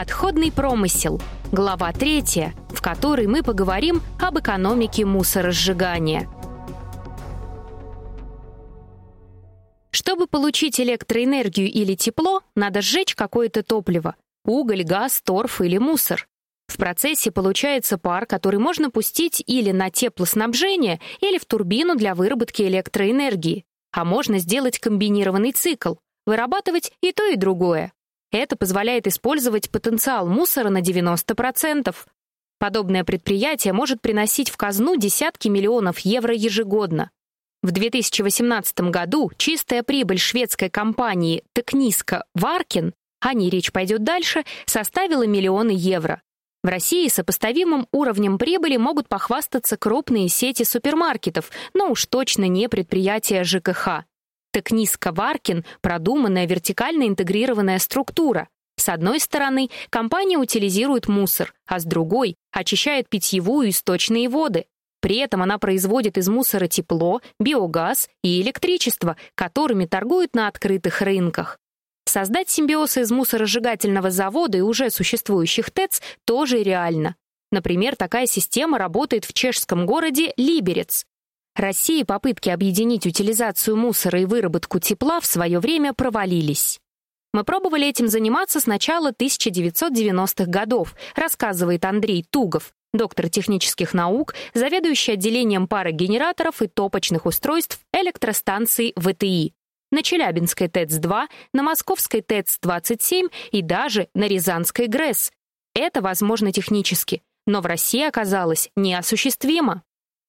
Отходный промысел. Глава 3, в которой мы поговорим об экономике мусоросжигания. Чтобы получить электроэнергию или тепло, надо сжечь какое-то топливо — уголь, газ, торф или мусор. В процессе получается пар, который можно пустить или на теплоснабжение, или в турбину для выработки электроэнергии. А можно сделать комбинированный цикл — вырабатывать и то, и другое. Это позволяет использовать потенциал мусора на 90%. Подобное предприятие может приносить в казну десятки миллионов евро ежегодно. В 2018 году чистая прибыль шведской компании Tekniska Варкин, о ней речь пойдет дальше, составила миллионы евро. В России сопоставимым уровнем прибыли могут похвастаться крупные сети супермаркетов, но уж точно не предприятия ЖКХ. Так низко-Варкин — продуманная вертикально интегрированная структура. С одной стороны, компания утилизирует мусор, а с другой — очищает питьевую и сточные воды. При этом она производит из мусора тепло, биогаз и электричество, которыми торгуют на открытых рынках. Создать симбиоз из мусоросжигательного завода и уже существующих ТЭЦ тоже реально. Например, такая система работает в чешском городе Либерец. России попытки объединить утилизацию мусора и выработку тепла в свое время провалились. Мы пробовали этим заниматься с начала 1990-х годов, рассказывает Андрей Тугов, доктор технических наук, заведующий отделением парогенераторов и топочных устройств электростанции ВТИ. На Челябинской ТЭЦ-2, на Московской ТЭЦ-27 и даже на Рязанской ГРЭС. Это возможно технически, но в России оказалось неосуществимо.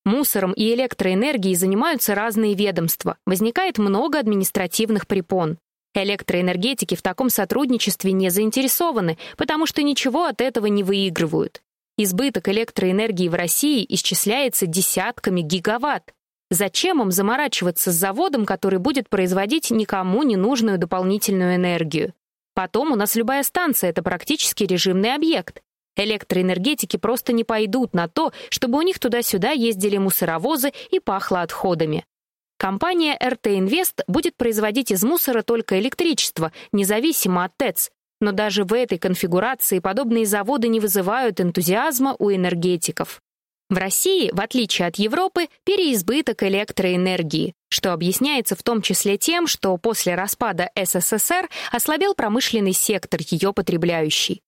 Мусором и электроэнергией занимаются разные ведомства. Возникает много административных препон. Электроэнергетики в таком сотрудничестве не заинтересованы, потому что ничего от этого не выигрывают. Избыток электроэнергии в России исчисляется десятками гигаватт. Зачем им заморачиваться с заводом, который будет производить никому не нужную дополнительную энергию? Потом у нас любая станция — это практически режимный объект. Электроэнергетики просто не пойдут на то, чтобы у них туда-сюда ездили мусоровозы и пахло отходами. Компания РТ Инвест будет производить из мусора только электричество, независимо от ТЭЦ. Но даже в этой конфигурации подобные заводы не вызывают энтузиазма у энергетиков. В России, в отличие от Европы, переизбыток электроэнергии, что объясняется в том числе тем, что после распада СССР ослабел промышленный сектор, ее потребляющий.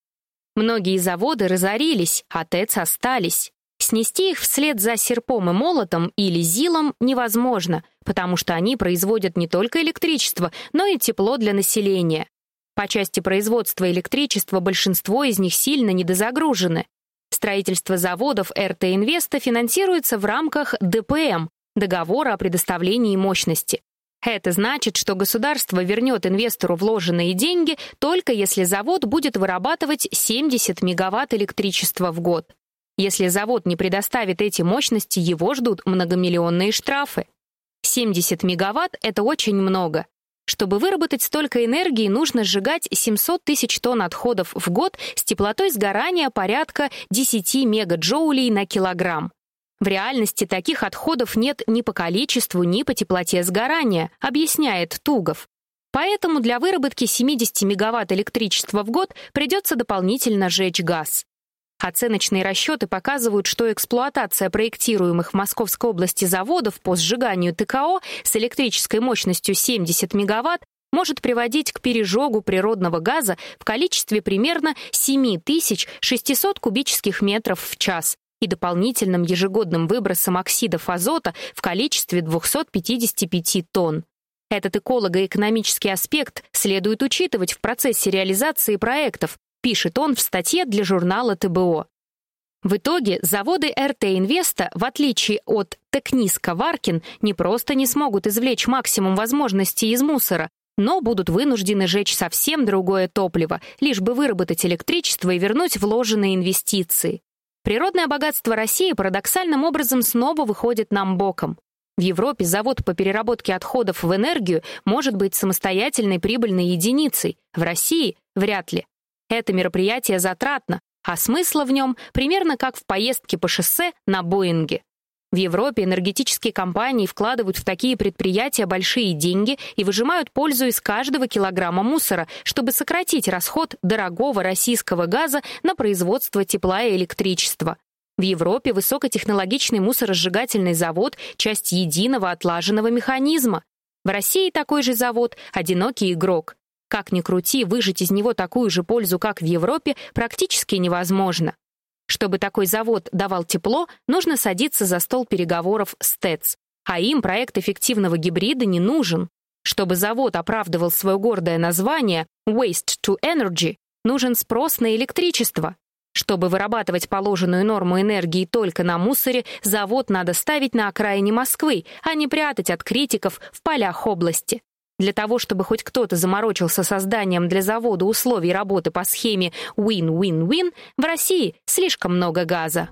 Многие заводы разорились, а ТЭЦ остались. Снести их вслед за серпом и молотом или зилом невозможно, потому что они производят не только электричество, но и тепло для населения. По части производства электричества большинство из них сильно недозагружены. Строительство заводов РТ Инвеста финансируется в рамках ДПМ – договора о предоставлении мощности. Это значит, что государство вернет инвестору вложенные деньги только если завод будет вырабатывать 70 мегаватт электричества в год. Если завод не предоставит эти мощности, его ждут многомиллионные штрафы. 70 мегаватт — это очень много. Чтобы выработать столько энергии, нужно сжигать 700 тысяч тонн отходов в год с теплотой сгорания порядка 10 мегаджоулей на килограмм. В реальности таких отходов нет ни по количеству, ни по теплоте сгорания, объясняет Тугов. Поэтому для выработки 70 мегаватт электричества в год придется дополнительно сжечь газ. Оценочные расчеты показывают, что эксплуатация проектируемых в Московской области заводов по сжиганию ТКО с электрической мощностью 70 мегаватт может приводить к пережогу природного газа в количестве примерно 7600 кубических метров в час и дополнительным ежегодным выбросом оксидов азота в количестве 255 тонн. Этот эколого-экономический аспект следует учитывать в процессе реализации проектов, пишет он в статье для журнала ТБО. В итоге заводы РТ Инвеста, в отличие от Текниска Варкин, не просто не смогут извлечь максимум возможностей из мусора, но будут вынуждены жечь совсем другое топливо, лишь бы выработать электричество и вернуть вложенные инвестиции. Природное богатство России парадоксальным образом снова выходит нам боком. В Европе завод по переработке отходов в энергию может быть самостоятельной прибыльной единицей, в России — вряд ли. Это мероприятие затратно, а смысла в нем примерно как в поездке по шоссе на Боинге. В Европе энергетические компании вкладывают в такие предприятия большие деньги и выжимают пользу из каждого килограмма мусора, чтобы сократить расход дорогого российского газа на производство тепла и электричества. В Европе высокотехнологичный мусоросжигательный завод — часть единого отлаженного механизма. В России такой же завод — одинокий игрок. Как ни крути, выжать из него такую же пользу, как в Европе, практически невозможно. Чтобы такой завод давал тепло, нужно садиться за стол переговоров с ТЭЦ. А им проект эффективного гибрида не нужен. Чтобы завод оправдывал свое гордое название Waste to Energy, нужен спрос на электричество. Чтобы вырабатывать положенную норму энергии только на мусоре, завод надо ставить на окраине Москвы, а не прятать от критиков в полях области. Для того, чтобы хоть кто-то заморочился созданием для завода условий работы по схеме win-win-win, в России слишком много газа.